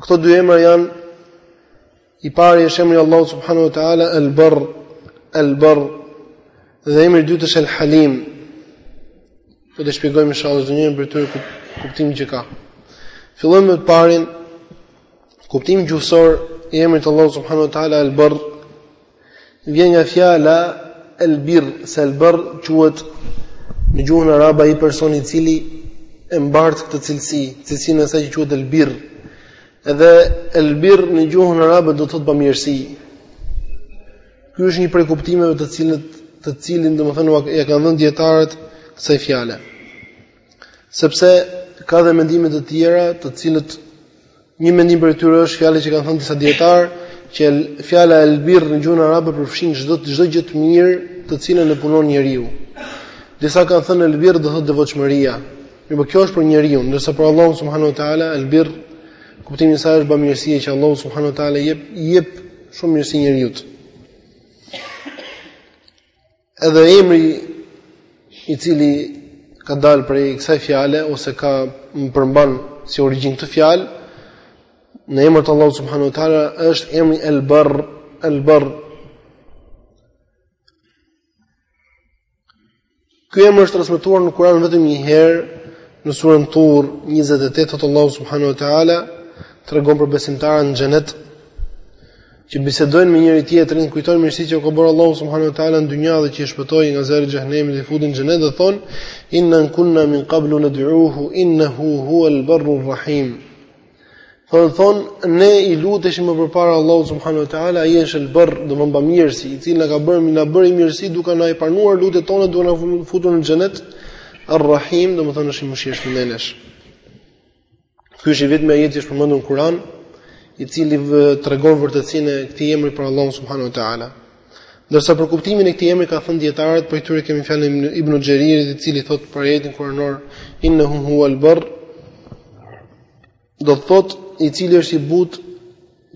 Këto dy emra janë i pari është emri Allahu subhanahu wa ta'ala El Barr El Barr dhe emri i dytë është El Halim Do t'i shpjegojmë inshallah çdo njërin prej tyre kuptimin që ka. Fillojmë me të parin, kuptimi gjuhësor i emrit Allahu subhanahu wa ta'ala al-barr Vjen nga fjala el birr, se el barr quhet në gjuhën arabe ai person i cili e mbart këtë cilësi, cilësinë e asaj që quhet el birr. Edhe el birr në gjuhën arabe do të thotë bamirësi. Ky është një prej kuptimeve të cilët të cilin domethënë ia kanë dhënë dijetarët kësaj fjale. Sepse ka dhe mendime të tjera, të cilat një mendim prej tyre është fjala që kanë thënë disa dijetarë, që fjala el birr në gjuhën arabe përfshin çdo çdo gjë të mirë, të cilën e punon njeriu. Disa kanë thënë el birr do thotë devotshmëria. Mirëpo kjo është për njeriu, ndërsa për Allahun subhanahu wa taala el birr kuptimi i saj është bamirësia që Allahu subhanahu wa taala jep jep shumë mirësi njeriut. Edhe emri i cili ka dalë prej kësaj fjale ose ka më përmban si origjinë këtë fjalë në emër të Allahut subhanahu wa taala është emri El Barr El Barr Ky emër është transmetuar në Kur'an vetëm një herë në surën Tur 28 ku Allahu subhanahu wa taala tregon për besimtarët në xhenet që bisedojnë me njëri tjetrin, kujtojnë mirësitë që u ka bërë Allahu subhanahu wa taala në dynja dhe që i shpëtoi nga zjarri i xhehenemit dhe i futi në xhenet dhe thonë inna kunna min qablu nad'uhu innahu huwal barrur rahim. Thonë thonë ne i luteshim më përpara Allahu subhanahu wa taala, ai është el barr, domethënë bamirësi, i cili na ka bërë na bëri mirësi duke na i pranuar lutjet tona duke na futur në xhenet. Ar-Rahim, domethënë është i mëshirshëm ndaj nesh. Ky është i vetmi ajet që është përmendur në Kur'an, i cili tregon vërtetësinë e këtij emri për Allahun subhanahu wa taala. Ndërsa për kuptimin e këtij emri kanë thënë dijetarët, prej tyre kemi fjalën e Ibn Xheririt, i cili thotë për ajetin kuranor innahu huwal barr do të thotë i cili është i butë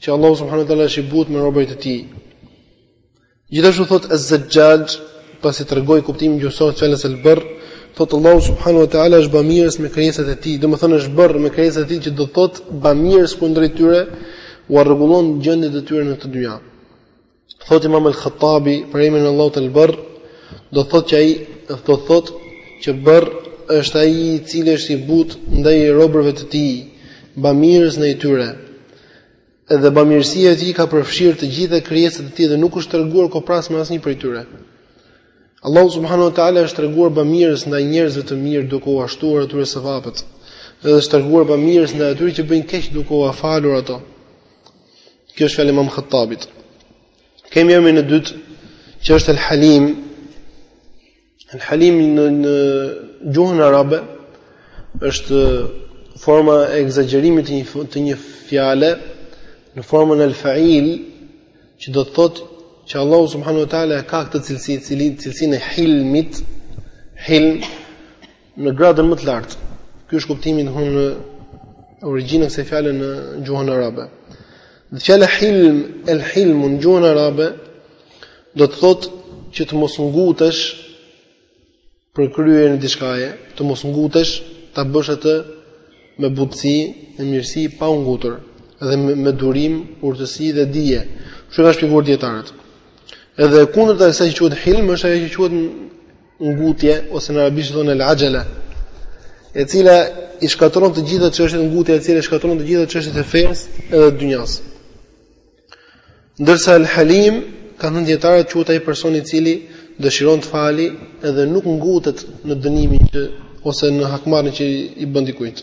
që Allahu subhanahu wa taala është i butë me robërit e tij. Gjithashtu thotë Az-Zajjaj, pasi tregoi kuptimin gjuhësor të fjalës al-barr, thotë Allahu subhanahu wa taala është bamirës me krijesat e tij, domethënë është barr me krijesat e tij që do të thotë bamirës kundrejt tyre, ua rregullon gjendjet e tyre në këtë dynja. Thotë Imam al-Khattabi, për emrin e Allahut al-Barr, do thotë që ai do thotë që barr është ai i cili është i butë ndaj robërve të tij, bamirës ndaj tyre. Edhe bamirësia e tij ka përfshirë të gjitha krijesat e tij dhe nuk është treguar kopras me asnjë prej tyre. Allahu subhanahu wa taala është treguar bamirës ndaj njerëzve të mirë duke ua shtuar atyre sevapet. Dhe është treguar bamirës ndaj atyre që bëjnë keq duke ua falur ato. Kjo është fjalë e Imam Khattabit. Kemi emrin e dytë që është El Halim, El Halimi në në gjuhën arabe është forma e ekzagjerimit të një të një fjale në formën el fail që do të thotë që Allahu subhanahu wa taala e ka këtë cilësi, cilësinë e hilmit, hilm Në gradën më të lartë. Ky është kuptimi i thonë origjina e kësaj fjale në gjuhën arabe. Dhe fjala hilm, el hilm në gjuhën arabe do të thotë që të mos ngutesh për kryerjen e diçkaje, të mos ngutesh, ta bësh atë me butësi, me mirësi, pa u ngutur dhe me, me durim, urtësi dhe dije. Kështu e kanë shpjeguar dietarët. Edhe kundërta e kësaj që quhet hilm është ajo që quhet ngutje ose në arabisht thonë el axhala e cila i shkatërron të gjitha çështjet ngutja e cila i shkatërron të gjitha çështjet e fesë edhe të dynjas ndërsa el halim kanë thënë dietarët quhet ai person i cili dëshiron të fali edhe nuk ngutet në dënimin që ose në hakmarrjen që i bën dikujt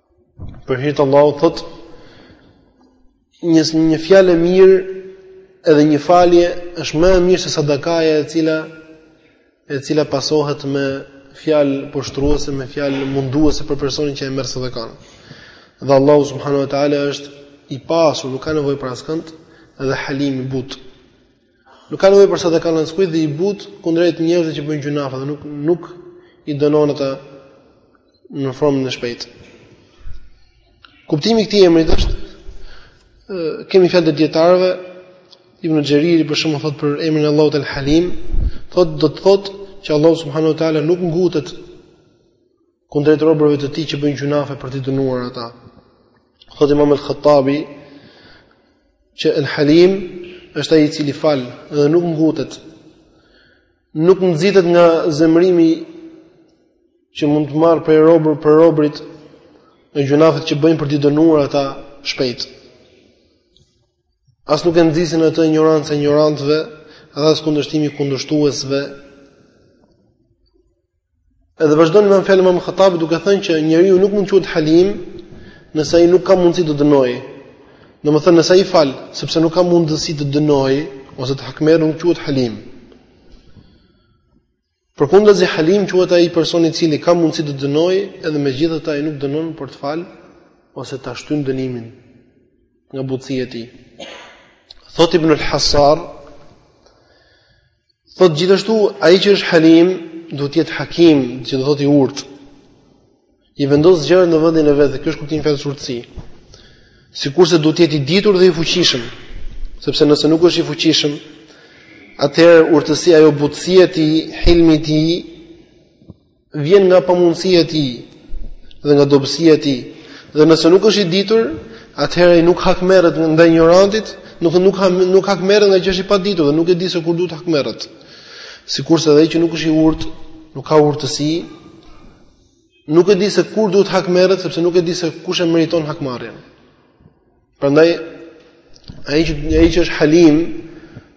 Për hir të Allahut thotë një një fjalë e mirë edhe një falje është më e mirë se sadakaja e cila e cila pasohet me fjalë poshtruese, me fjalë munduese për personin që e merr sadakan. Dhe Allahu subhanahu wa taala është i pasur, nuk ka nevojë për askënd, dhe Halim i butë. Nuk ka nevojë për sadakanë e askujt dhe i butë kundrejt njerëzve që bëjnë gjynafe dhe nuk nuk i dënon ata në formën e shpejtë. Kuptimi i këtij emri është kemi fjalë të dietarëve Ibn Xheriri për shembull thot për emrin e Allahut El Halim, thot do të thot që Allahu subhanahu wa taala nuk ngutet kundrejt robërve të tij që bëjnë gjynafe për t'i dënuar ata. Thotë Imam al-Khattabi që El Halim është ai i cili fal dhe nuk ngutet. Nuk nxitet nga zemërimi që mund të marr për robër për robrit në gjynafet që bëjnë për t'i dënuar ata shpejt. As nuk e nxit atë injoranca e injorantëve, as kundërshtimi i kundërshtuesve Edhe vazhdon fjala e Imam Khattabit duke thënë që njeriu nuk mund të quhet Halim nëse ai nuk ka mundësi të dënojë. Domethënë nëse ai fal, sepse nuk ka mundësi të dënojë ose të hakmerret nuk quhet Halim. Përkundrazi Halim quhet ai person i cili ka mundësi të dënojë edhe megjithatë ai nuk dënon por të fal ose ta shtyn dënimin nga butësia e tij. Thotë Ibn al-Hassar, Thotë gjithashtu ai që është halim duhet të jetë hakim, që do thotë i urtë. I vendos gjërat në vendin e vet, kjo është kuptimi i fjalës urtësi. Sikurse duhet të jetë i ditur dhe i fuqishëm, sepse nëse nuk është i fuqishëm, atëherë urtësia ajo butësia e tij, hilmi i tij, vjen nga pamundësia e tij dhe nga dobësia e tij. Dhe nëse nuk është i ditur, atëherë ai nuk hakmerret ndaj injorantit, nuk nuk ha, nuk hakmerret ngaqë është i paditur dhe nuk e di se kur duhet të hakmerret. Sikurse edhe ai që nuk është i urtë, nuk ka urtësi, nuk e di se kur duhet hakmerret sepse nuk e di se kush e meriton hakmarrjen. Prandaj ai që ai që është halim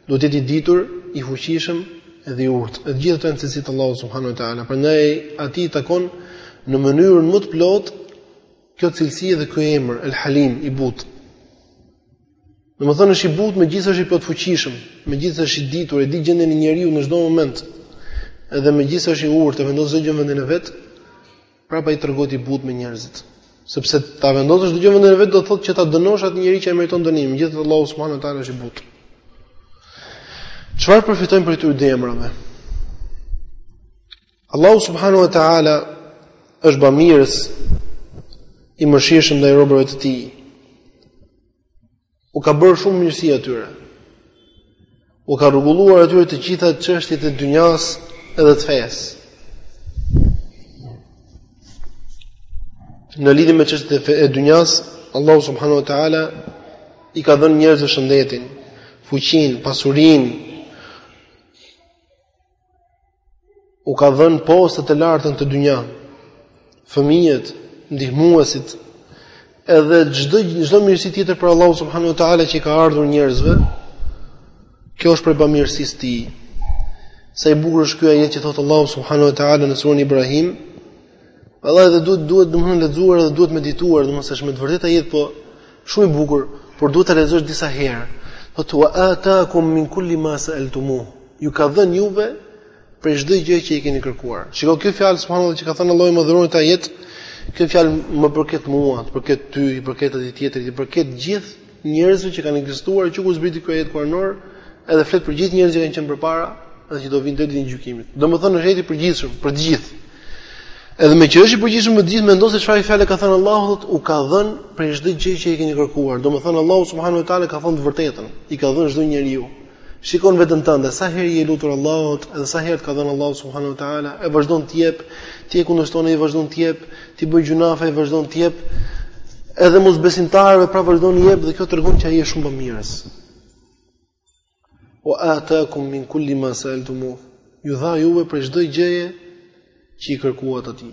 duhet të jetë i ditur, i fuqishëm dhe i urtë. E të gjitha këto janë cilësitë e Allahut subhanuhu teala. Prandaj atij i takon në mënyrën më të plotë kjo cilësi dhe ky emër El Halim i butë. Domethënë është i butë megjithëse është i plotfuqishëm, megjithëse është i ditur, e di gjendjen e njeriu në çdo moment, edhe megjithëse është i urtë, e vendos çdo gjë në vendin e vet, prapë ai tregohet i butë me njerëzit. Sepse ta vendosësh çdo gjë në vendin e vet do të thotë që ta dënosh atë njeri që e meriton dënimin, megjithatë Allahu subhanahu wa taala është i butë. Çfarë përfitojmë prej këtyre dy emrave? Allahu subhanahu wa taala është bamirës i mëshirshëm ndaj robërve të tij. u ka bërë shumë mirësi atyre. U ka rregulluar atyre të gjitha çështjet e dynjas edhe të fesë. Në lidhje me çështjet e dynjas, Allahu subhanahu wa taala i ka dhënë njerëzve shëndetin, fuqinë, pasurinë, u ka dhënë poste të larta në këtë dynja. Fëmijët, ndihmuesit, edhe çdo çdo mirësi tjetër prej Allahut subhanahu wa taala që i ka ardhur njerëzve, kjo është prej bamirësisë së tij. Sa i bukur është ky ajet që thotë Allahu subhanahu wa taala në suren Ibrahim, Vallahi dhe duhet duhet domthonë lexuar dhe duhet medituar, domthonë se është me të vërtetë ajet po shumë i bukur, por duhet ta lexosh disa herë. Thotë wa ataakum min kulli ma sa'altumuh. Ju ka dhënë juve prej çdo gjëje që i keni kërkuar. Shiko kjo fjalë subhanallah që ka thënë Allahu madhëruar në këtë ajet. Kjo fjalë më përket mua, të përket ty, i përket atij tjetrit, i përket gjithë njerëzve që kanë ekzistuar që kur zbriti ky ajet kuranor, edhe flet për gjithë njerëzit që kanë qenë përpara dhe që do vinë deri në ditën e gjykimit. Domethënë është ajet i përgjithshëm për të gjithë. Edhe meqë është i përgjithshëm për të gjithë, mendon se çfarë fjalë ka thënë Allahu, thotë u ka dhënë prej çdo gjëje që i keni kërkuar. Domethënë Allahu subhanahu wa taala ka thënë të vërtetën, i ka dhënë çdo njeriu. Shikon veten tënde, sa herë i je lutur Allahut, edhe sa herë të ka dhënë Allahu subhanahu wa taala, e vazhdon të jep, ti e kundërshton ai vazhdon të jep, ti bën gjunafe ai vazhdon të jep. Edhe mosbesimtarëve pra vazhdon të jep dhe kjo tregon që ai është shumë bamirës. Wa ataakum min kulli ma sa'altumuh. Ju dha juve prej çdo gjëje që i kërkuat atij.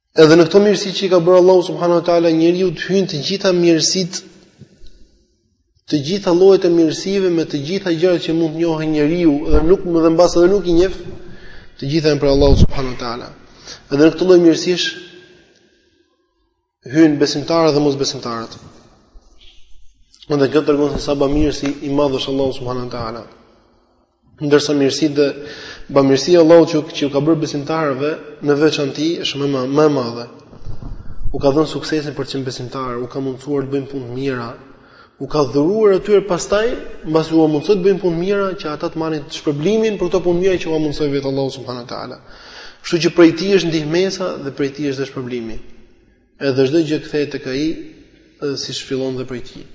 Edhe në këto mirësi që i ka bërë Allahu subhanahu wa taala njeriut hyjnë të gjitha mirësitë të gjitha llojet e mirësive me të gjitha gjërat që mund të njohë njeriu dhe nuk më dhe mbase edhe nuk i njeh të gjitha janë prej Allahut subhanahu wa taala. Edhe në këto lloj mirësish hyjnë besimtarët dhe mosbesimtarët. Edhe kjo të tregon se sa bamirës i madh është Allahu subhanahu wa taala. Ndërsa mirësitë dhe bamirësia e Allahut që që u ka bërë besimtarëve në veçanti është më më e madhe. U ka dhënë suksesin për të qenë besimtarë, u ka mundësuar të bëjnë punë të mira, u ka dhuruar atyre pastaj mbasi ua mundësoi të bëjnë punë të mira që ata të marrin shpërblimin për këto punë të mira që ua mundësoi vetë Allahu subhanahu wa taala. Kështu që prej tij është ndihmesa dhe prej tij është shpërblimi. Edhe çdo gjë kthehet tek ai dhe siç fillon dhe prej tij.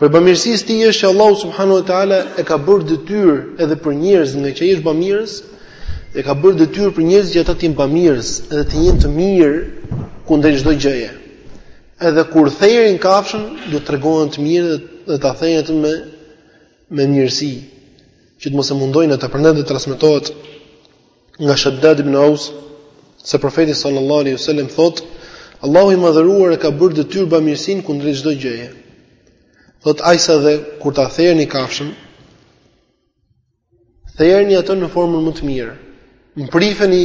Prej bamirësisë së tij është që Allahu subhanahu wa taala e ka bërë detyrë edhe për njerëzit ngaqë ai është bamirës, e ka bërë detyrë për njerëzit që ata të jenë bamirës, edhe të jenë të mirë kundrejt çdo gjëje. Edhe kur therin kafshën, do të tregohen të mirë dhe, dhe ta therin atë me me mirësi, që të mos e mundojnë ata, prandaj dhe transmetohet Nga Shaddad ibn Aus se profeti sallallahu alaihi wasallam thotë Allahu i madhëruar e ka bërë detyrë bamirësinë kundrejt çdo gjëje. Thotë aq sa edhe kur ta therni kafshën, therni atë në formën më të mirë. Mprifeni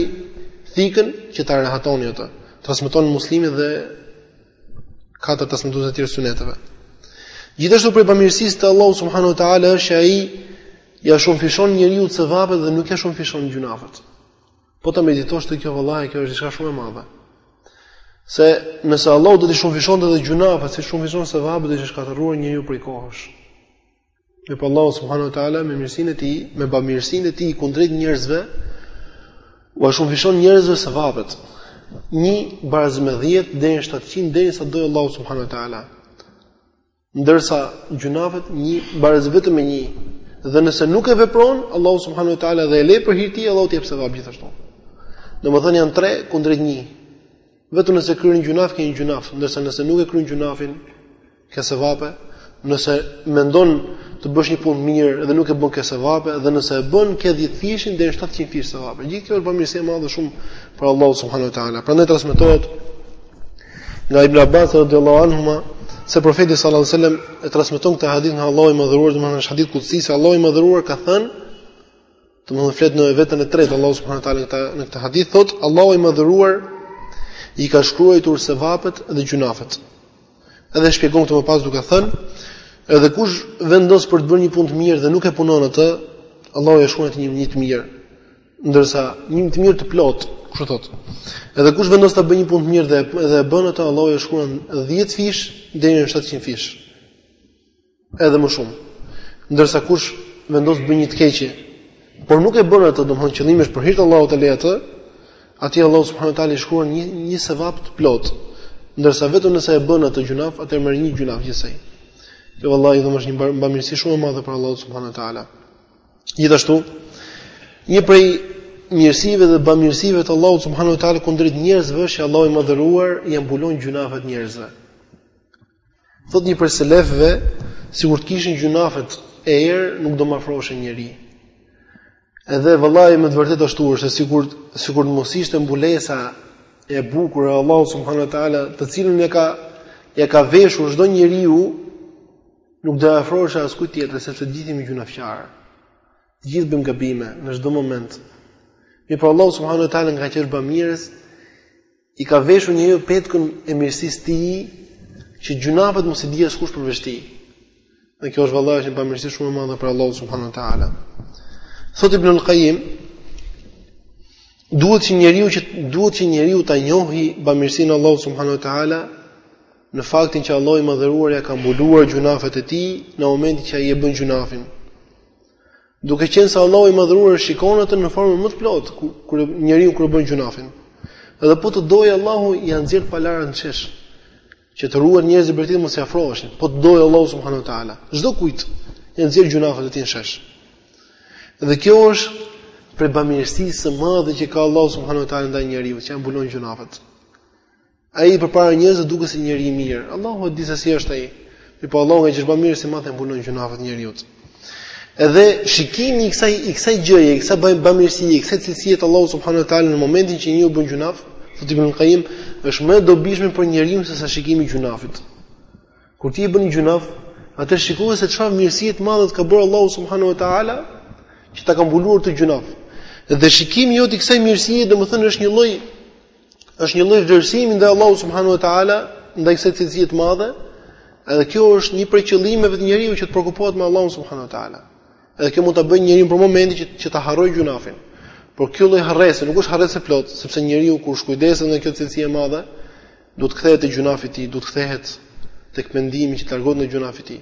thikën që ta rehatoni atë. Transmeton Muslimi dhe katër transmetuesit e tjerë të suneneve. Gjithashtu prej bamirësisë të Allahut subhanahu wa taala është që ai Ia shumëfishon njeriut sevapet dhe nuk ia shumëfishon gjunafet. Po ta meditosh këtë o vëlla, kjo është diçka shumë e madhe. Se nëse Allahu do t'i shumëfishonte dhe gjunafet, siç shumëfishon sevapet, do ishte shkatërruar njeriu prej kohësh. Mirëpo Allahu subhanahu wa taala me mirësinë e tij, me bamirësinë e tij kundrejt njerëzve, ua shumëfishon njerëzve sevapet. 1 baraz me 10 deri në 700 deri në sa të dojë Allahu subhanahu wa taala. Ndërsa gjunafet një barazë vetëm me një dhe nëse nuk e vepron Allahu subhanahu wa taala dhe e le për hir të tij Allahu të jep sevap gjithashtu. Domethënë janë tre kundrejt një. Vetëm nëse kryen gjunaf ke një gjunaf, ndërsa nëse nuk e kryen gjunafin ke sevape, nëse mendon të bësh një punë të mirë dhe nuk e bën ke sevape dhe nëse e bën ke 10 fishin deri në 700 fish sevape. Gjithë kjo është bamirësi e madhe shumë prej Allahut subhanahu wa taala. Prandaj transmetohet nga Ibn Abbas radhiyallahu anhuma se profeti sallallahu alaihi wasallam e transmeton këtë hadith nga Allahu i madhëruar, domethënë është hadith kudsi se Allahu i madhëruar ka thënë domethënë flet në vetën e tretë Allahu subhanahu wa taala këtu në këtë hadith thotë Allahu i madhëruar i ka shkruar sevapet dhe gjunafet. Edhe shpjegon këtë më pas duke thënë edhe kush vendos për të bërë një punë të mirë dhe nuk e punon atë, Allahu e shkruan atë një një të mirë. Ndërsa një të mirë të plotë, siç thotë. Edhe kush vendos ta bëjë një punë të mirë dhe dhe e bën atë, Allahu e shkruan 10 fish deri në 700 fish. Edhe më shumë. Ndërsa kush vendos të bëjë një të keqe, por nuk e bën atë, domethënë qëllimi është për hir të Allahut ta lërë, atij Allahu subhanahu wa taala i shkruan një një sevap të plotë. Ndërsa vetëm nëse e bën atë gjunaf, atë merr një gjunaf gjithsej. Kjo vallahi është një bamirësi shumë e madhe prej Allahut subhanahu wa taala. Gjithashtu, një prej mirësive dhe bamirësive të Allahut subhanahu wa taala kundrejt njerëzve është që Allahu i madhëruar ia mbulon gjunafet njerëzve. Thotë një prej selefëve, sikur të kishin gjunafet erë, nuk do m'afrohej njeri. Edhe vallahi me të vërtetë ashtu është, sikur sikur të mos ishte mbulesa e bukur e Allahut subhanahu wa taala, të cilën ia ka ia ka veshur çdo njeriu Nuk do afrohej askush tjetër sepse të gjithë jemi gjunafqarë. Të gjithë bëjmë gabime në çdo moment. Mirëpo Allahu subhanahu wa taala ngaqë është bamirës, ia ka veshur njeriut petkun e mirësisë tij, që gjunafet mos ia dijë askush përveç tij. Dhe kjo është vallahi është një bamirësi shumë e madhe prej Allahut subhanahu wa taala. Thotë Ibn al-Kajim, duhet që njeriu që duhet që njeriu ta njohë bamirësinë e Allahut subhanahu wa taala në faktin që Allahu i Madhëruar ia ka mbuluar gjunafet e tij në momentin që ai e bën gjunafin. Duke qenë se Allahu i Madhëruar shikon atë në formën më të plotë kur njeriu kur e bën gjunafin. Edhe po të dojë Allahu ia nxjerr të palarat në shesh që të ruhen njerëzit për të mos i afroheshin. Po të dojë Allahu subhanahu wa taala, çdokujt ia nxjerr gjunafet e tij në shesh. Dhe kjo është prej bamirësisë së madhe që ka Allahu subhanahu wa taala ndaj njeriut që ia mbulon gjunafet. Ai përpara njerëzve duket si njeri i mirë. Allahu e di se si është ai. Mirpo Allahu që është bamirësi i madh ia mbulon gjunafet njeriut. Edhe shikimi i kësaj i kësaj gjëje, i kësaj bamirësi, i kësaj cilësie të Allahu subhanahu wa taala në momentin që njeriu bën gjunaf, thotë Ibn Qayyim, është më e dobishme për njeriun se sa shikimi i gjunafit. Kur ti bën gjunaf, atëherë shiko se çfarë mirësie të madhe ka bërë Allahu subhanahu wa taala që ta ka mbuluar atë gjunaf. Dhe shikimi jot i kësaj mirësie, domethënë është një lloj është një lloj vlerësimi ndaj Allahut subhanahu wa taala, ndaj kësaj cilësie të madhe, edhe kjo është një prej qëllimeve të njeriut që të preokupohet me Allahun subhanahu wa taala. Edhe kjo mund ta bëjë njeriun për momentin që që ta harrojë gjunafin. Por kjo lloj harrese nuk është harresë e plotë, sepse njeriu kur shkujdeset nga kjo cilësi e madhe, duhet të kthehet te gjunafi i tij, duhet të kthehet tek pendimi që të largohet nga gjunafi i tij.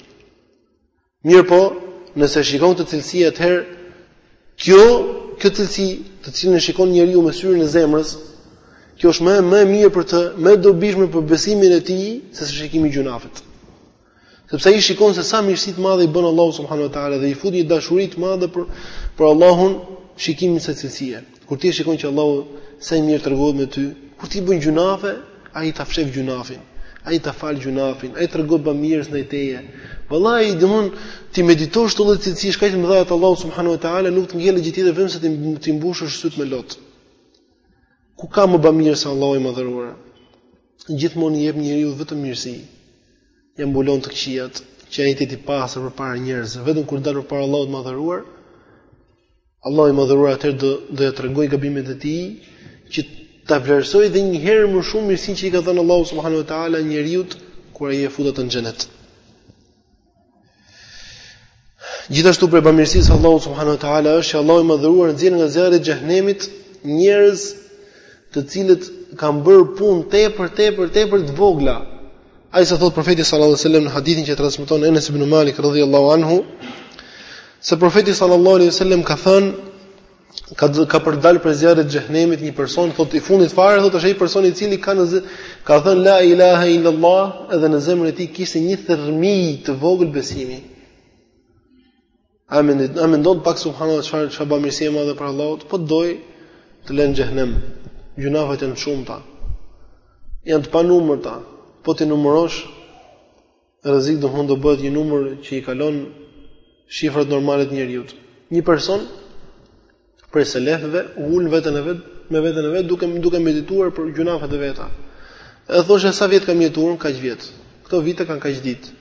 Mirëpo, nëse shikon këtë cilësi atëherë kjo kjo cilësi të cilën e shikon njeriu me syrin e zemrës, kjo është më më e mirë për të, më e dobishme për besimin e tij se sa shikimi i gjunafit. Sepse ai shikon se sa mirësi të madhe i bën Allahu subhanahu wa taala dhe i fut një dashuri të madhe për për Allahun shikimi i kësaj cilësie. Kur ti shikon që Allahu sa i mirë tregohet me ty, kur ti bën gjunafe, ai ta fshef gjunafin, ai ta fal gjunafin, ai tregohet bamirës ndaj teje. Vallahi do mund t'i meditosh këto lloj cilësish kaq të mëdha të Allahut subhanahu wa taala nuk të ngjelë gjë tjetër vetëm se ti t'i mbushësh syt me lot. Ku ka më bamirës se Allahu i madhëruar? Gjithmonë i jep njeriut vetëm mirësi. Ja mbulon të këqijat, që ai të jetë i pastër përpara njerëzve, vetëm kur del përpara Allahut të madhëruar, Allahu i Madhëruar atëherë do do ja tregoj gabimet e tij që ta vlerësoj dhe një herë më shumë mirësinë që i ka dhënë Allahu subhanahu wa taala njeriut kur ai e fut atë në xhenet. Gjithashtu prej bamirësisë së Allahut subhanahu wa taala është që Allahu i Madhëruar nxjerr nga zjarri i xhehenemit njerëz të cilët kanë bërë punë tepër tepër tepër të vogla Aq sa thot profeti sallallahu alaihi wasallam në hadithin që transmeton Enes ibn Malik radhiyallahu anhu se profeti sallallahu alaihi wasallam ka thënë ka ka për dal prej zjarrit të xhehenemit një person thot i fundit fare thot është ai person i cili ka në ka thënë la ilaha illa allah edhe në zemrën e tij kishte një thërrmi të vogël besimi A mendon, a mendon pak subhanallahu çfarë çfarë bamirësie e madhe prej Allahut, po të dojë të lë në xhehenem. Gjunafet janë të shumta. Janë të panumërta. Po t'i numërosh rrezik do mund të bëhet një numër që i kalon shifrat normale të njeriut. Një person prej selefëve u ul me veten e vet me veten e vet duke duke medituar për gjunafet e veta. Edhe thoshte sa vjet kam jetuar, kaq vjet. Këto vite kanë kaq ditë.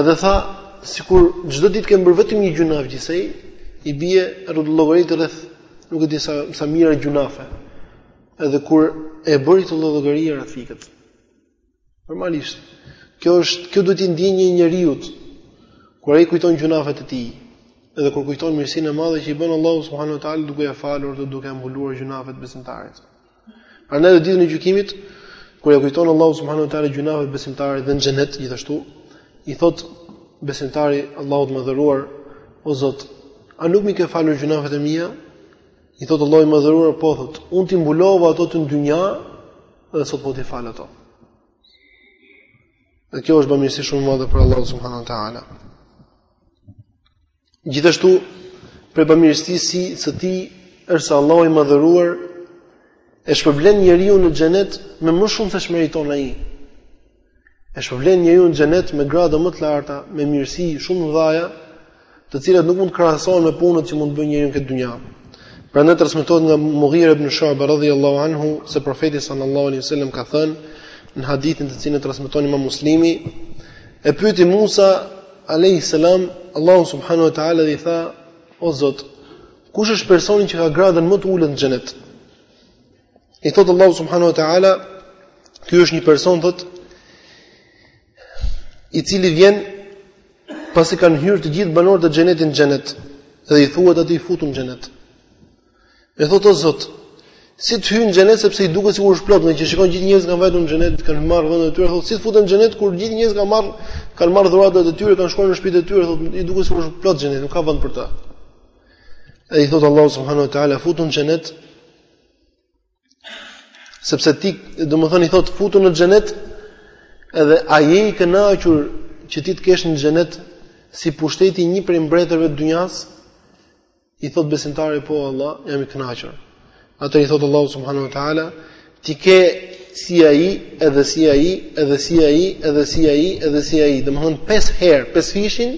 Edhe tha, sikur çdo ditë kem bër vetëm një gjunaf gjithsej, i bie t'i llogarit rreth nuk e di sa sa mijëra gjunafe. Edhe kur e bëri këtë llogari i ra të fikët. Normalisht. Kjo është, kjo duhet të ndjejë njeriu kur ai kujton gjunafet e tij, edhe kur kujton mirësinë e madhe që i bën Allahu subhanahu wa taala duke ia falur dhe duke mbuluar gjunafet besimtarit. Prandaj në ditën e gjykimit, kur ia kujton Allahu subhanahu wa taala gjunafet besimtarit dhe në xhenet gjithashtu, i thot besimtari Allahut të madhëruar, o Zot, a nuk më ke falur gjunafet e mia? I thot Allahu i madhëruar, po thot, unë t'i mbulova ato ty në dynja, Dhe sot po t'i fal ato. Dhe kjo është bamirësi shumë e madhe prej Allahut subhanahu wa taala. Gjithashtu prej bamirësisë së tij është se Allahu i madhëruar e shpërblen njeriu në xhenet me më shumë se ç'meriton ai. E shpërblen njeriun në xhenet me grada më të larta, me mirësi shumë të mëdha, të cilat nuk mund të krahasohen me punët që mund të bëjë njeriu në këtë dynja. Prandaj transmetohet nga Mughira ibn Shu'ba radhiyallahu anhu se profeti sallallahu alaihi wasallam ka thënë në hadithin të cilin transmeton Imam Muslimi, e pyeti Musa alayhi salam Allahun subhanahu wa taala dhe i tha o Zot, kush është personi që ka gradën më të ulët në xhenet? I thotë Allahu subhanahu wa taala, ky është një person thot i cili vjen pasi kanë hyrë të gjithë banorët e xhenetit në xhenet dhe i thuhet atij futu në xhenet. E thotë o Zot, si të hyj në xhenet sepse i duket sikur është plot, meqë shikon gjithë njerëzit kanë vajtur në xhenet, kanë marrë vendin e tyre, thotë si të futem në xhenet kur gjithë njerëzit kanë marrë kanë marrë dhuratat e tyre, kanë shkuar në shtëpitë e tyre, thotë i duket sikur është plot xheneti, nuk ka vend për të. E i thotë Allahu subhanahu wa taala futu në xhenet Sepse ti, domethënë, i thotë futu në xhenet, edhe a je i kënaqur që ti të kesh në xhenet si pushteti i një prej mbretërve të dynjas, i thotë besimtari po Allah, jam i kënaqur. Atëherë i thotë Allahu subhanahu wa taala, ti ke si ai, edhe si ai, edhe si ai, edhe si ai, edhe si ai, domethënë pesë herë, pesëfishin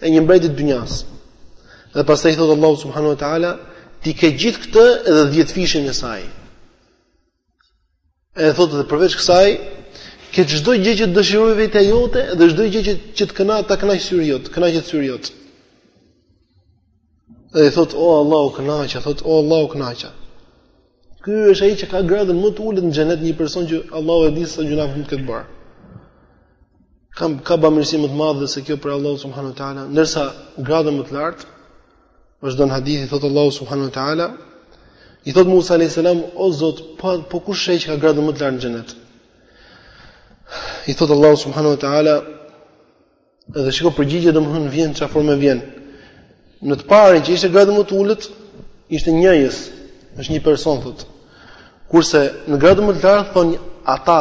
e një mbreti të dynjas. Dhe pastaj thot Allahu subhanahu wa taala, ti ke gjithë këtë edhe 10 fishin e saj. Edhe thot edhe përveç kësaj, ke çdo gjë që të dëshirojë vetja jote dhe çdo gjë që që të kënaq ta kënaq syri jot, kënaqet syri jot. Dhe i thot o Allahu kënaqa, thot o Allahu kënaqa. Ky është ai që ka gradën më të ulët në xhenet, një person që Allahu e di sa gjynahe mund të ketë bërë. Ka ka bamirësi më të madhe se kjo prej Allahut subhanahu wa taala, ndërsa gradën më të lartë vazhdon hadithi i thot Allahu subhanahu wa taala i thot Musa alayhis salam o Zot po po kush është ai që ka gradën më të lartë në xhenet. I thot Allahu subhanahu wa taala Edhe shiko përgjigje domethënë vjen çfarë forme vjen. Në të parën që ishte gradë më të ulët, ishte njëjës, është një person thot. Kurse në gradë më të lartë thon ata,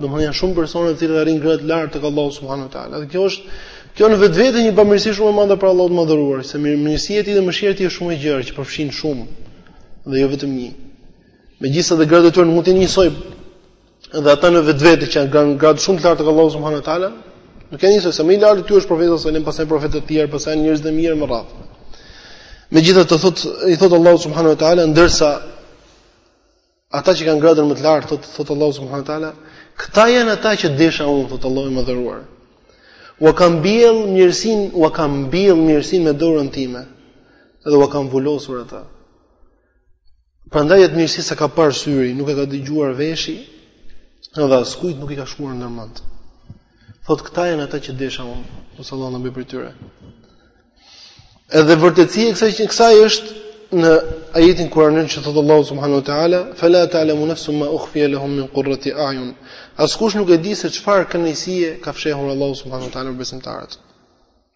domethënë janë shumë persona të cilët arrijnë gradë të lartë tek Allahu subhanahu wa taala. Dhe kjo është kjo në vetvete një bamirësi shumë e madhe prej Allahut të madhëruar, se mirësia e tij dhe mëshira e tij është shumë e gjerë që përfshin shumë dhe jo vetëm një. Megjithëse dhe gradat e tjera mund të jenë njësoj, Dhe ata në vetvete që kanë gradë shumë të lartë tek Allahu subhanuhu te ala, nuk janë njësoj se më i larti aty është profeti sallallahu alajhi wasallam, pastaj profetët e tjerë, pastaj njerëzit e mirë me radh. Megjithatë thot i thot Allahu subhanuhu te ala ndërsa ata që kanë gradën më të lartë thot thot Allahu subhanuhu te ala, këta janë ata që desha unë thot Allahu i madhëruar. Ua kam mbjell mirësin, ua kam mbjell mirësin me dorën time. Edhe ua kam vulosur ata. Prandaj atë mirësi s'e ka parë syri, nuk e ka dëgjuar veshi, edhe askujt nuk i ka shkuar ndër mend. Thot këta janë ata që desha unë, o Allah na bëj prej tyre. Edhe vërtetësia e kësaj që kësaj është në ajetin kuranor që thot Allahu subhanahu wa taala, "Fala ta'lamu nafsun ma ukhfiya lahum min qurrati a'yun." Askush nuk e di se çfarë kënaqësie ka fshehur Allahu subhanahu wa taala për besimtarët.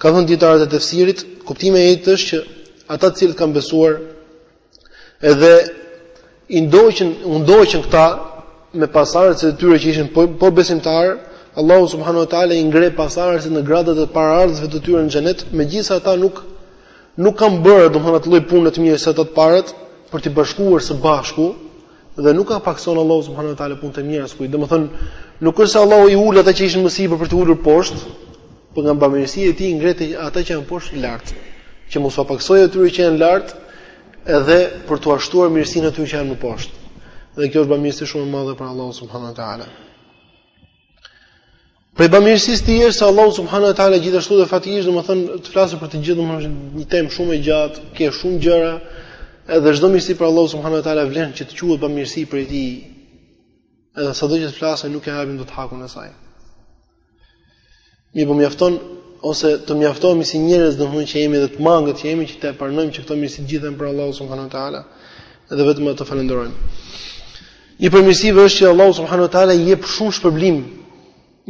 Kanë thënë dijetarët e tefsirit, kuptimi i ajetit është që ata të cilët kanë besuar edhe i ndoqën, u ndoqën këta me pasardhësit e tyre që ishin po, po besimtar, Allahu subhanahu wa taala i ngre pasardhësit në gradat e paraardhësve të tyre në xhenet, megjithëse ata nuk nuk kanë bërë domethënë atë lloj pune të mirë sa ata të parët për t'i bashkuar së bashku, Dhe nuk ia pakson Allahu subhanahu wa taala punët e mira askujt. Domethënë, nuk është se Allahu i ul ata që ishin më sipër për t'i ulur poshtë, por nga bamirësia e tij ngre ata që janë poshtë lart, që mos ua paksojë atyre që janë lart, edhe për t'ua shtuar mirësinë atyre që janë më poshtë. Dhe kjo është bamirësi shumë e madhe prej Allahut subhanahu wa taala. Prej bamirësis së tij është se Allah subhanu e tala gjithashtu dhe faktikisht domethënë të flasim për të gjitha domethënë një temë shumë e gjatë, ke shumë gjëra, edhe çdo mirësi prej Allahut subhanu e tala vlenë që të quhet bamirësi prej tij, edhe sado që të flasim nuk ia japim dot hakun e saj. Mi po mjafton ose të mjaftohemi si njerëz domethënë që jemi dhe të mangët që jemi që të pranojmë që këto mirësi të gjitha janë prej Allahu subhanahu wa taala dhe vetëm atë falënderojmë. Një prej mirësive është që Allahu subhanahu wa taala i jep shumë shpërblim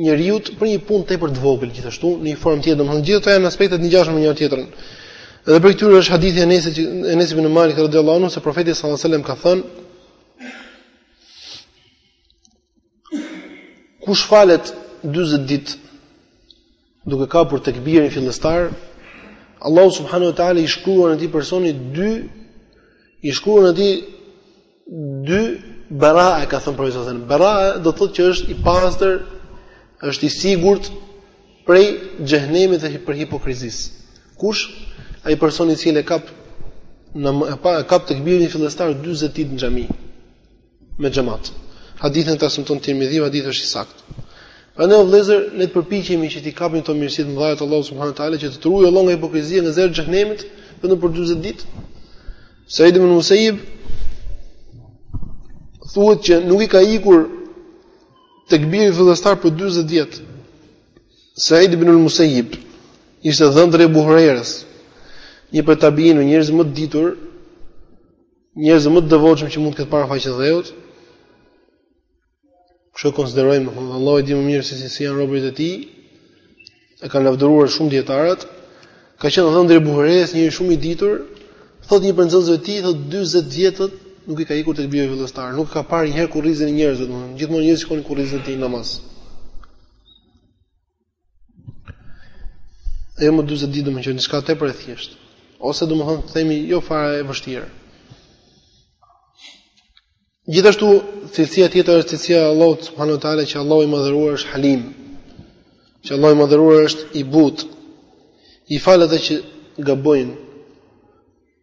njeriut për një punë tepër të vogël gjithashtu në një formë tjetër domethënë gjithë ato janë aspekte të ngjashme me njëra tjetrën. Edhe prej këtyre është hadithi e Enesit Enes ibn Malik radhiyallahu anhu se profeti sallallahu alajhi wasallam ka thënë Kush falet 40 ditë duke kapur tekbirin fillestar, Allahu subhanahu wa taala i shkruan atij personi dy, i shkruan atij dy beraa e ka thënë profeti sallallahu alajhi. Beraa do të thotë që është i pastër, është i sigurt prej xhehenemit dhe prej hipokrizisë. Kush? Ai person i cili e kap, në, e pa, e kap tekbirin fillestar 40 ditë në xhami. me xhamat. Hadithin e transmeton Tirmidhiu, hadithi është i saktë. Prandaj o vëllezër, le të përpiqemi që t'i kapim këto mirësi të mëdha të Allahut subhanahu teala që të të ruajë Allahu nga hipokrizia nga zjarri i xhehenemit, vetëm për 40 ditë. Said ibn Musayyib thuhet që nuk i ka ikur tekbiri fillestar për 40 vjet. Said ibn Musayyib ishte dhëndri i Ebu Hurejrës, një prej tabiinëve, njerëzit më të ditur njerëzit më të devotshëm që mund të ketë parë faqja e dheut. Kështu konsiderojmë, domethënë Allahu e di më mirë se si, si janë robërit e tij. E kanë lavdëruar shumë dijetarët. Ka qenë dhëndër i Ebu Hurejrës, njeri shumë i ditur, thot një prej nxënësve të tij, thot 40 vjet nuk i ka ikur tekbiri fillestar, nuk ka parë një herë kurrizin e njerëzve, domethënë gjithmonë njerëzit shikonin kurrizin e tij në namaz. Ajo me 40 ditë domethënë qenka diçka tepër e thjeshtë. Ose domethënë të themi jo fare e vështirë. Gjithashtu cilësia tjetër është cilësia e Allahut subhanahu teala që Allahu i madhëruar është Halim. Që Allahu i madhëruar është i butë. I fal ata që gabojnë.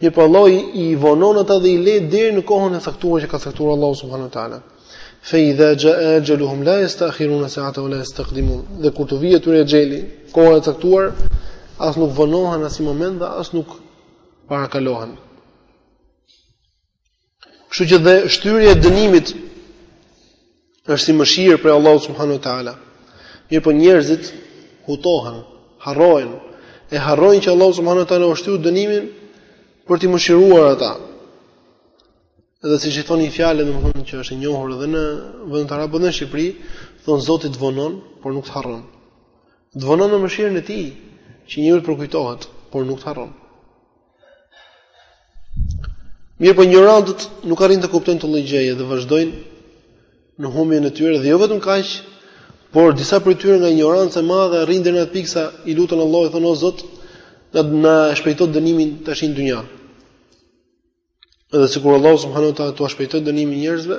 Mirëpo Allahu i vonon ata dhe i lë deri në kohën e caktuar që ka caktuar Allahu subhanahu wa taala. Fa idha jaa ajaluhum la yastakhiruna sa'ata wa la yastaqdimun. Dhe kur t'u vijë atyre exheli, koha e caktuar, as nuk vonohen asnjë moment dhe as nuk parakalohen. Kështu që dhe shtyrja e dënimit është si mëshirë prej Allahu subhanahu wa taala. Mirëpo njerëzit hutohen, harrojnë e harrojnë që Allahu subhanahu wa taala u shtyu dënimin për t'i mëshiruar ata. Edhe siç i thonë një fjale, domethënë që është e njohur edhe në vendet arabe dhe në Shqipëri, thonë Zoti të vonon, por nuk të harron. Të vonon në mëshirën e tij, që njeriu të përkujtohet, por nuk të harron. Mirë po injorantët nuk arrijnë të kuptojnë këtë gjëje dhe vazhdojnë në humbjen e tyre dhe jo vetëm kaq, por disa prej tyre nga injoranca e madhe arrijnë deri në atë pikë sa i luten Allahut i thonë o Zot, na e shpejto dënimin tash në dynja. Edhe sikur Allahu subhanahu wa taala t'ua shpejtonte dënimin njerëzve,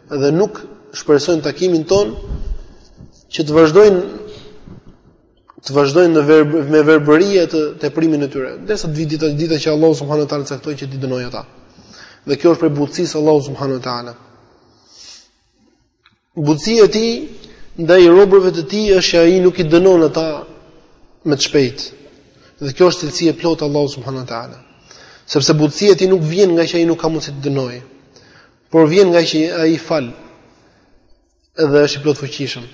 Dhe nuk shpresojnë takimin tonë që të vazhdojnë të vazhdojnë në verb, me verbëri te teprimi i tyre. Derisa të vijë dita dita që Allahu subhanahu wa taala caktoi që t'i dënojë ata. Dhe kjo është prej butësisë së Allahut subhanahu wa taala. Butësia e tij ndaj robërve të tij është që ai nuk i dënon ata me të shpejtë. Dhe kjo është cilësi e plotë e Allahut subhanahu wa taala. Sepse butësia e tij nuk vjen nga që ai nuk ka mundësi të dënojë. Por vjen nga që ai fal edhe është i plotfuqishëm.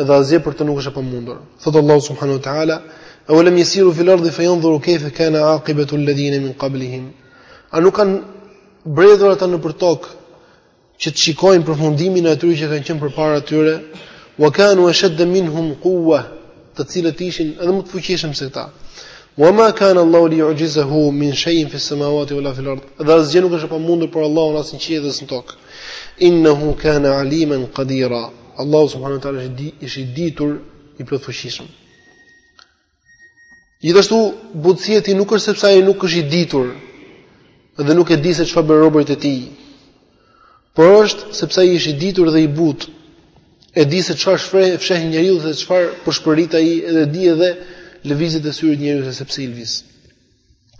Edhe asgjë për të nuk është e pamundur. Thotë Allahu subhanahu wa taala: "Aw lam yasiru fil ardi fayanzuru kayfa kana aqibatu alladhina min qablihim." A nuk kanë bredhur ata nëpër tokë që të shikojnë përfundimin e atyre që kanë qenë përpara tyre? Wa kanu ashadda minhum quwwa të cilët ishin edhe më të fuqishëm se këta. Wa ma kana Allahu li yu'jizahu min shay'in fi samawati wala fil ard. Dhe asgjë nuk është e pamundur për Allahun as në qiell as në tokë. Innahu kana aliman qadira. Allahu subhanahu wa taala është i ditur i plotfuqishëm. Gjithashtu butësia e tij nuk është sepse ai nuk është i ditur dhe nuk e di se çfarë bëjnë robërit e tij. Por është sepse ai është i ditur dhe i butë. E di se çfarë shpreh, fsheh njeriu dhe çfarë përshpërit ai dhe di edhe lëvizjet e syrit njeriut se pse i lëviz.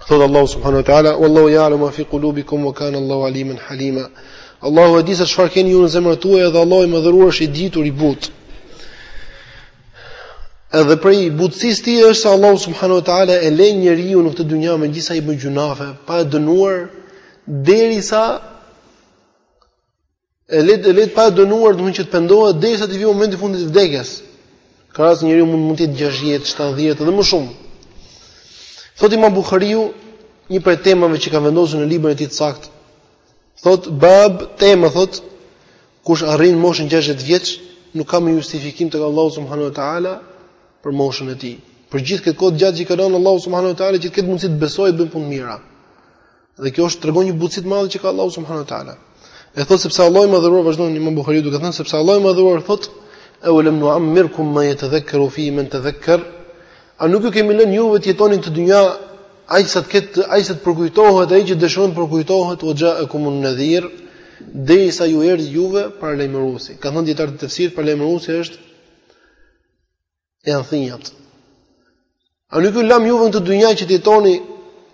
Thotë Allahu subhanahu wa taala, "Wallahu ya'lamu ma fi qulubikum wa kana Allahu aliman halima." Allahu e di se çfarë keni ju në zemrat tuaja dhe Allahu i madhëruar është i ditur i butë. Edhe prej butësisë tij është se Allahu subhanahu wa taala e lë njeriun në këtë dynja megjithëse ai bën gjynahe, pa e dënuar Derisa e lë të e lë të padënuar domethënë që të pendohet derisa të vijë momenti i fundit i vdekjes. Ka raste njeriu mund mund të jetë 60, 70 dhe më shumë. Thotë Imam Buhariu, një prej temave që ka vendosur në librin e tij të saktë, thotë bab tema thotë kush arrin moshën 60 vjeç nuk ka më justifikim tek Allahu subhanahu wa taala për moshën e tij. Për gjithë këtë kohë të gjatë që i ka lënë Allahu subhanahu wa taala që të ketë mundësi të besojë të bëjë punë të mira. Dhe kjo është tregon një butësi të madhe që ka Allahu subhanahu wa taala. E thotë sepse Allahu i madhëruar vazhdon Imam Buhariu duke thënë sepse Allahu i madhëruar thotë awa lam nu'ammirkum ma yatadhakkaru fihi man tadhakkar a nuk ju kemi lënë juve të jetoni në këtë dynja aq sa të ketë aq sa të përkujtohet ai që dëshiron të përkujtohet wa ja'akumun nadhir derisa ju erdhi juve paralajmëruesi kanë thënë dijetarët e tefsirit paralajmëruesi është Janë thinjat. A nuk ju lamë juve në këtë dynja që të jetoni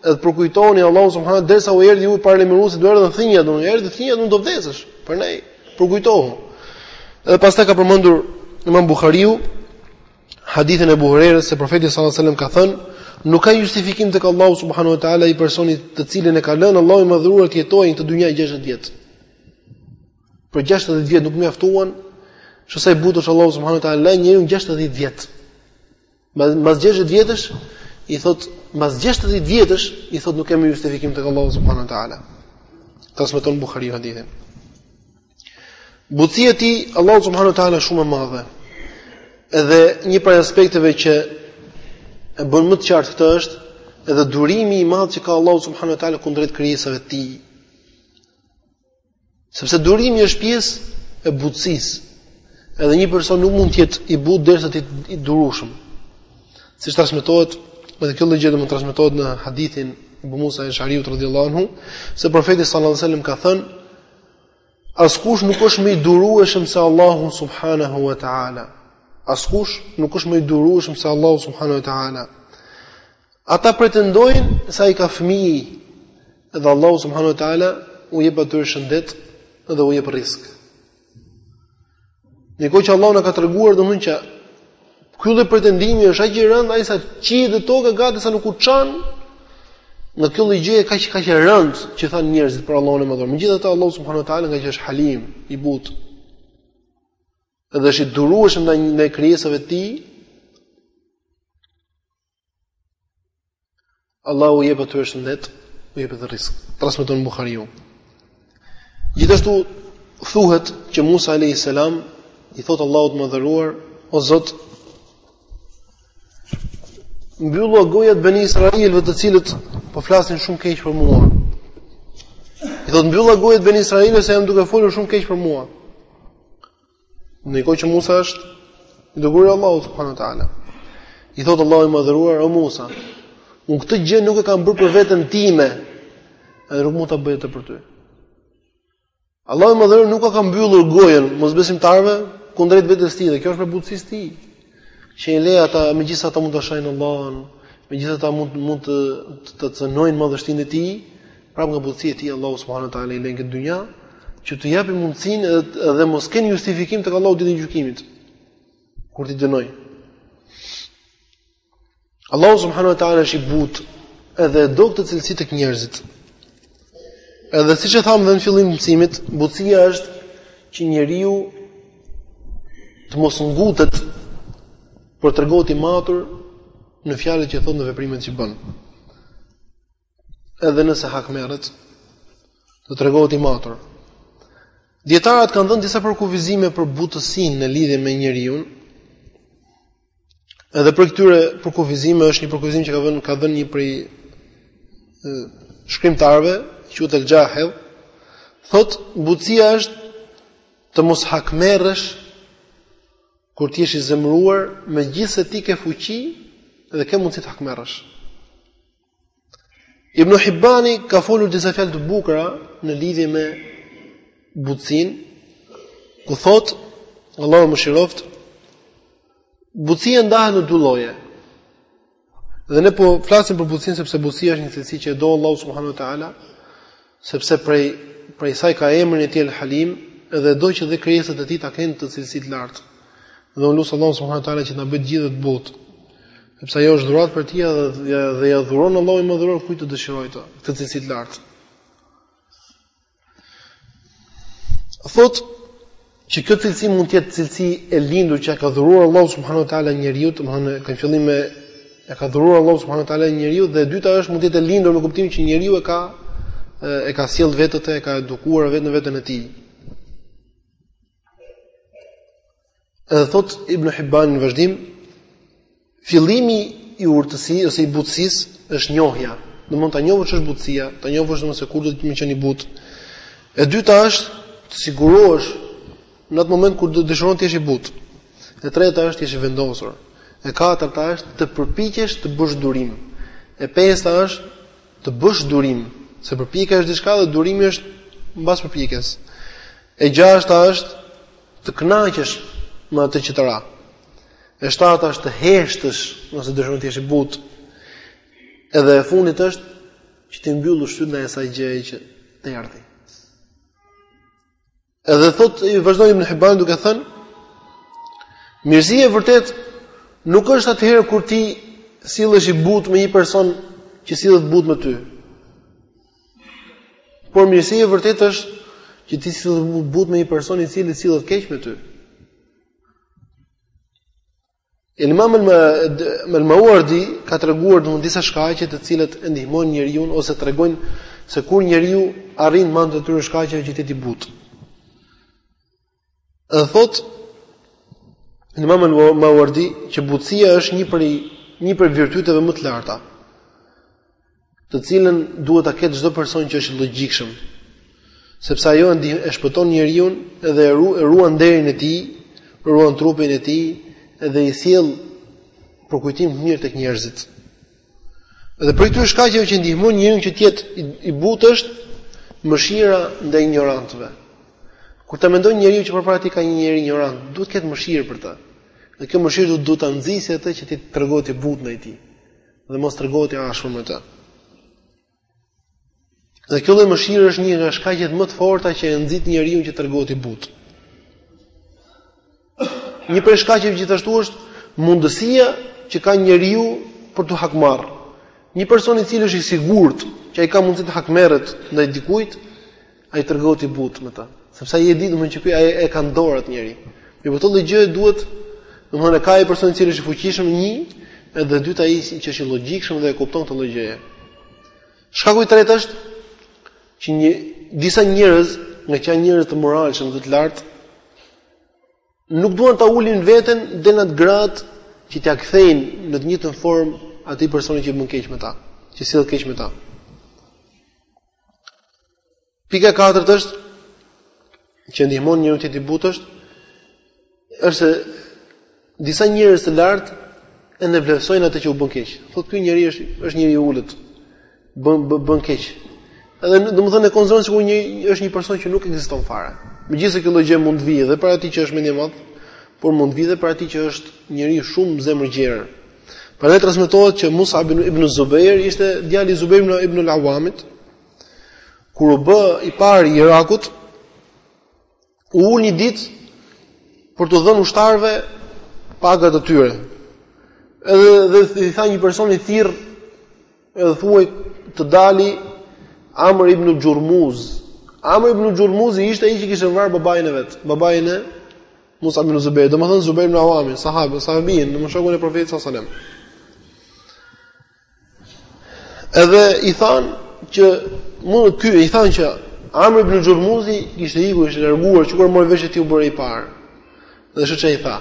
edhe përkujtoni Allahun subhanahu wa taala u erdhi ju paralajmëruesi të erdhën thinjat të erdhën thinjat do do vdesësh prandaj përkujtohu edhe pastaj ka përmendur Imam Buhariu hadithin e Ebu Hurejrës se profeti sallallahu alajhi wasallam ka thënë nuk ka justifikim tek Allahu subhanahu wa taala i personit të cilin e ka lënë Allahu i madhëruar të jetojë në këtë dynja 60 vjet Për 60 vjet nuk mjaftuan, shih sa i butë është Allahu subhanahu wa taala la njeriun 60 vjet. Mbas mbas 60 vjetësh i thot mbas 60 vjetësh i thot nuk ke më justifikim tek Allahu subhanahu wa taala. Transmeton Buhariu hadithin. Butësia e tij Allahu subhanahu wa taala shumë e madhe. Edhe një prej aspekteve që e bën më të qartë këtë është edhe durimi i madh që ka Allahu subhanahu wa taala kundrejt krijesave të tij. Sepse durimi është pjesë e butësisë. Edhe një person nuk mund të jetë i butë derisa të jetë i durushëm. Siç transmetohet, edhe kjo gjë do të transmetohet në hadithin e Abu Musa al-Ashariut radhiyallahu anhu, se profeti sallallahu alajhi wasallam ka thënë Askush nuk është më i durueshëm se Allahu subhanahu wa taala. Askush nuk është më i durueshëm se Allahu subhanahu wa taala. Ata pretendojnë se ai ka fëmijë dhe Allahu subhanahu wa taala u jep atyre shëndet dhe u jep rrisk. Ndërkohë që Allahu na ka treguar domethënë që ky lloj pretendimi është aq i rëndë aq sa qiejt dhe toka gati sa nuk u çanë nga kjo lloj gjëje kaq kaq e rëndë që thanë njerëzit për Allahun e Madhëruar. Megjithatë Allahu subhanahu wa taala ngaqë është Halim, i butë, dhe është i durueshëm ndaj ndaj krijesave të tij. Allahu u jep atyre shëndet, u jep atyre rrisk. Transmeton Buhariu. Gjithashtu thuhet që Musa alayhis salam i thot Allahut të madhëruar, o Zot, mbyllua gojat beni Israilëve të cilët po flasin shumë keq për mua. I thot mbyllua gojat beni Israilëve se janë duke folur shumë keq për mua. Ndërkohë që Musa është i dërguari i Allahut subhanahu wa taala. I thot Allahu i madhëruar o Musa, un këtë gjë nuk e kam bërë për veten time, edhe nuk mund ta bëj as për ty. Allahu i madhëruar nuk ua ka mbyllur gojën mosbesimtarëve kundrejt vetes tij, dhe kjo është prej butësisë tij. Që i le ata megjithëse ata mund ta shajnë Allahun, megjithëse ata mund mund të të cënojnë madhështinë e tij, Prap nga butësia e tij Allahu subhanahu wa taala i lë në këtë dynja që t'u japë mundësinë edhe, edhe mos kenë justifikim tek Allahu ditën e gjykimit. Kur t'i dënojë. Allahu subhanahu wa taala është i butë edhe e do këtë cilësi tek njerëzit. Edhe siç e thamë në fillim të mësimit, butësia është që njeriu të mos ngutet por tregohet i matur në fjalët që thotë në veprimet që bën. edhe nëse hakmerret, të tregohet i matur. Dijetarët kanë dhënë disa përkufizime për butësinë në lidhje me njeriun. Edhe prej këtyre përkufizime është një përkufizim që ka vënë ka dhënë një prej shkrimtarëve, quhet El-Xhahidh, thotë butësia është të mos hakmerresh kur të jesh i zemëruar, megjithëse ti ke fuqi dhe ke mundësi të hakmerresh. Ibn Hibani ka folur disa fjalë të bukura në lidhje me butësinë, ku thotë, Allahu e mëshiroftë, butësia ndahet në dy lloje. Dhe ne po flasim për butësinë sepse butësia është një cilësi që e do Allahu subhanahu wa taala. sepse prej prej saj ka emrin e tij El Halim dhe do që dhe krijesat e tij ta kenë këtë cilësi të lartë. Dhe unë lus Allahun subhanahu wa taala që na bëjë të gjithë të butë. Sepse ajo është dhuratë prej tij dhe dhe ia dhuron Allahu i madhëruar kujt të dëshirojë të, këtë cilësi të lartë. Thotë Që kjo cilësi mund të jetë cilësi e lindur që e ka dhuruar Allahu subhanahu wa taala njeriut, domethënë që në fillim me e ka dhuruar Allahu subhanahu wa taala njeriut dhe e dyta është mund të jetë e lindur në kuptimin që njeriu e ka e ka sjellë vetë, e ka edukuar vetë në veten e tij. Edhe thotë Ibn Hibban në vazhdim, Fillimi i urtësisë ose i butësisë është njohja. Domethënë ta njohësh ç'është butësia, ta njohësh domosdo kur do me qenë i butë. E dyta është të sigurohesh në atë moment kur do dëshiron të jesh i butë. E treta është të jesh i vendosur. E katërta është të përpiqesh të bësh durim. E pesta është të bësh durim, se përpjekja është diçka dhe durimi është mbas përpjekjes. E gjashta është të kënaqesh me atë që të ra. E shtata është të heshtësh, nëse dëshiron të jesh i butë. Edhe e fundit është që t'i mbyllësh sytë ndaj asaj gjëje që të erdhi. Edhe thotë, vazhdon Ibn Hibban duke thënë mirësia e vërtetë nuk është atëherë kur ti sillesh i butë me një person që sillet butë me ty. Por mirësia e vërtetë është që ti sillesh butë me një person i cili sillet keq me ty. Imam al-Mawardi ka treguar domethënë disa shkaqe të cilat e ndihmojnë njeriun ose tregojnë se kur njeriu arrin me anë të këtyre shkaqeve që të jetë i butë. Dhe thotë Imam al-Mawardi që butësia është një prej një prej virtyteve më të larta. të cilën duhet ta ketë çdo person që është i logjikshëm, sepse ajo e ndihm e shpëton njeriun dhe e ruan e ruan nderin e tij, ruan trupin e tij dhe i sjell përkujtim të mirë tek njerëzit. Dhe prej këtyre shkaqeve që e ndihmon njeriun që të jetë i butë është mëshira ndaj injorantëve. Kur ta mendojë njeriu që përpara tij ka një njeri injorant, duhet të ketë mëshirë për të. Dhe kjo mëshirë duhet ta nxisë atë që të tregohet i butë ndaj tij. dhe mos tregohet i ashpër me të. Dhe kjo lloj mëshire është një nga shkaqet më të forta që e nxit njeriun që tregohet i butë. Një prej shkaqeve gjithashtu është mundësia që ka njeriu për t'u hakmarr. Një person i cili është i sigurt që ai ka mundësi të hakmerret ndaj dikujt, Ai tregohet i butë me ta, sepse ai e di domethënë që ky ai e ka në dorë atë njeri. Mirëpo këtë lloj gjëje duhet, domethënë ka ai person i cili është i fuqishëm një, edhe e dyta ai që është i logjikshëm dhe e kupton këtë lloj gjëje. Shkaku i tretë është që një disa njerëz, ngaqë janë njerëz të moralshëm dhe të lartë, nuk duan ta ulin veten deri në atë gradë që t'ia kthejnë në të njëjtën formë atij personi që bën keq me ta, që sillet keq me ta. Pika e katërt është që e ndihmon njeriun të jetë i butë është është se disa njerëz të lartë e nënvlerësojnë atë që u bën keq. Thotë ky njeri është është njeri i ulët. Bën bën keq. Edhe domethënë e konsideron sikur një është një person që nuk ekziston fare. Megjithëse kjo lloj gjëje mund të vijë edhe për atë që është mendjemadh, por mund të vijë edhe për atë që është njeri shumë zemërgjerë. Prandaj transmetohet që Musab ibnu Zubair ishte djali i Zubair ibn al-Awamit, Kur u bë i pari i Irakut, u ul një ditë për t'u dhënë ushtarëve pagat e tyre. Edhe dhe i tha një personi thirr edhe thuaj të dali Amr ibn Jurmuz. Amr ibn Jurmuz ishte ai që kishte vrarë babain e vet, babain e Musab ibn Zubair, domethënë Zubair ibn Awamin, sahabe, sahabin, domethënë shokun e Profetit sallallahu alajhi wasallam. Edhe i thanë që mund ky i thanë që Amr ibn Jurmuzi kishte ikur, kishte larguar kur mori vesh ti u bëre i parë. Dhe ç'i tha.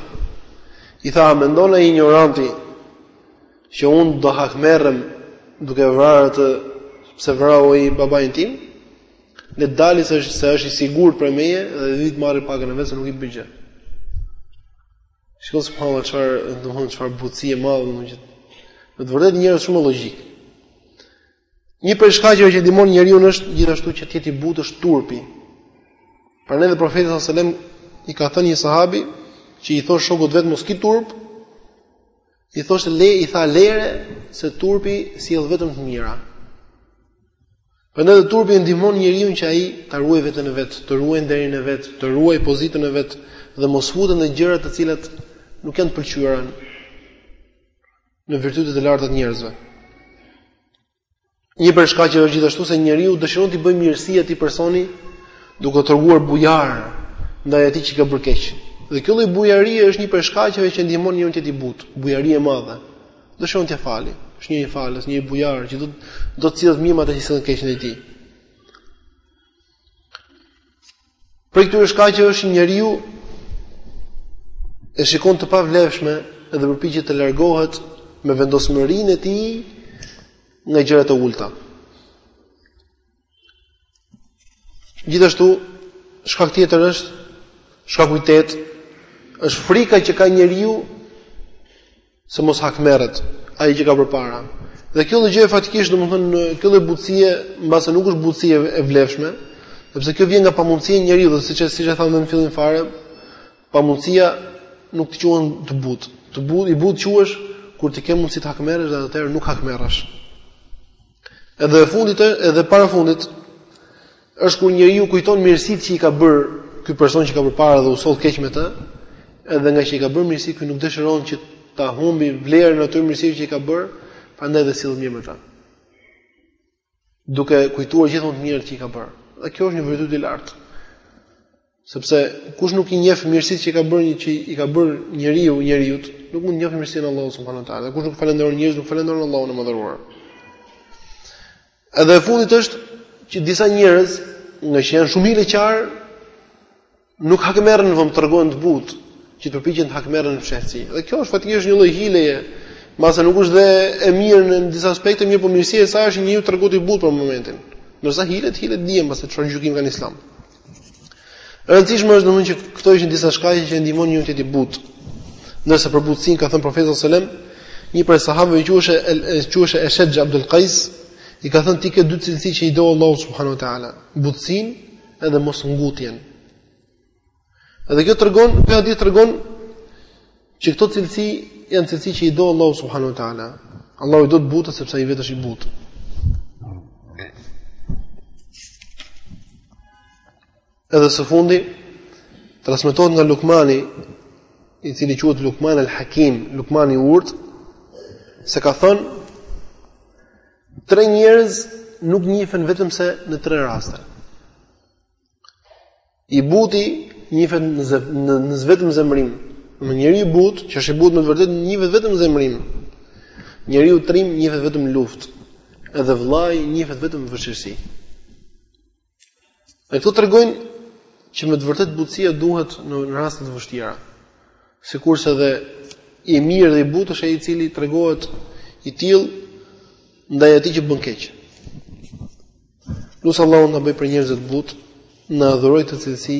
I tha mendon ai injoranti që un do hakmerrem duke vrarë atë se vrau ai babain tim? Le të dalë se është se është i sigurt prej meje dhe të vijë të marrë pagën e vet se nuk i bëj gjë. Shikoj subhanallah çfarë, domthonë çfarë butësi e madhe domthonë që në të vërtetë njerëz shumë me logjikë. Një prej shkaqeve që ndihmon njeriun është gjithashtu që të jetë i butë është turpi. Prandaj edhe profeti sallallahu alajhi wasallam i ka thënë një sahabi që i thosh shokut vet mos ki turp, i thosh le i tha lere se turpi sjell vetëm të mira. Prandaj dhe turpi e ndihmon njeriun që ai ta ruajë veten e vet, të ruajë nderin e vet, të ruajë pozitën e vet dhe mos futet në gjëra të cilat nuk janë të pëlqyera në virtytet e larta të njerëzve. Një prej shkaqeve është gjithashtu se njeriu dëshiron t'i bëjë mirësi atij personi duke u treguar bujar ndaj atij që ka bërë keq. Dhe kjo lloj bujarie është një prej shkaqeve që e ndihmon njeriun të jetë i butë, bujari e madhe. Dëshiron t'ia falë. Është njeri falës, njeri bujar që do do të sillet mirë me atë që sillet keq ndaj tij. Prej këtyre shkaqeve është që njeriu e shikon të pavlefshme dhe përpiqet të largohet me vendosmërinë e tij nga gjërat e ulta. Gjithashtu, shkak tjetër është shkaku i tetë është frika që ka njeriu se mos hakmerret ai që ka përpara. Dhe kjo lloj gjëje faktikisht domethënë kjo lloj butësie mbase nuk është butësi e vlefshme, sepse kjo vjen nga pamundësia e njeriut dhe siç e siç e thamë në fillim fare, pamundësia nuk të quan të butë. Të butë i butë quhesh kur ti ke mundësi të hakmerresh dhe atëherë nuk hakmerresh. Edhe e fundit edhe para fundit është kur njeriu kujton mirësitë që i ka bërë ky person që ka përpara dhe u soll keq me të, edhe ngaqë i ka bërë mirësi ky nuk dëshiron që ta humbi vlerën e atyre mirësive që i ka bërë, prandaj dhe sillet mirë me ta. Duke kujtuar gjithmonë të mirat që i ka bërë. Dhe kjo është një virtyt i lartë. Sepse kush nuk i njeh mirësitë që ka bërë një që i ka bërë njeriu njeriut, nuk mund të njeh mirësinë e Allahut subhanuhu te ala. Kush nuk falënderon njerëzit, nuk falënderon Allahun e madhëruar. Edhe e fundit është që disa njerëz, ngaqë janë shumë hileqarë, nuk hakmerren vetëm tregohen të butë, që të përpiqen të hakmerren në fshehtësi. Dhe kjo është faktikisht një lloj hileje, mbase nuk është dhe e mirë në disa aspekte, mirëpo mirësia e saj është njeriu tregohet i butë për momentin. Ndërsa hilet, hilet dihen pastaj çfarë gjykimi kanë në Islam. E rëndësishme është domthonjë që këto ishin disa shkaqe që e ndihmonin njeriun të jetë i butë. Ndërsa për butësinë ka thënë profeti sallallahu alajhi wasallam, një prej sahabëve quhej Eshexh Abdul Qais, i ka thënë ti ke dy cilësi që i do Allahu subhanahu wa taala, butësinë edhe mosngutjen. Edhe kjo tregon, ky hadith tregon Që këto cilësi janë cilësi që i do Allahu subhanahu wa taala. Allahu i do të butët sepse ai vetë është i butë. Edhe së fundi transmetohet nga Lukmani, i cili quhet Lukman al-Hakim, Lukmani i urtë, se ka thënë tre njerëz nuk njihen vetëm se në tre raste. I buti njihet në në vetëm zemrim. Njeriu i butë, që është i butë me të vërtetë njihet vetëm në zemrim. Njeriu trim njihet vetëm në luftë. Edhe vëllai njihet vetëm në vështirësi. Dhe këto tregojnë që me të vërtetë butësia duhet në raste të vështira. Sikurse edhe i mirë dhe i butë është ai i cili tregohet i tillë ndaj atij që bën keq. Lus Allahun na bëjë prej njerëzve të butë, na dhurojë këtë cilësi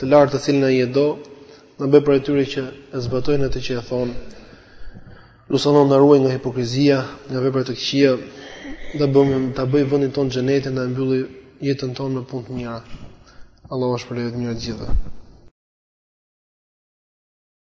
të lartë të cilën ai e do, na bëjë prej atyre që e zbatojnë atë që e thonë. Lus Allahun na ruajë nga hipokrizia, nga veprat e këqija, dhe ta bëjë vendin tonë xhenetin ta mbyllë jetën tonë me punë të mira. Allahu ju shpërbleftë me të mira të gjithëve.